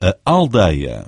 a aldeia.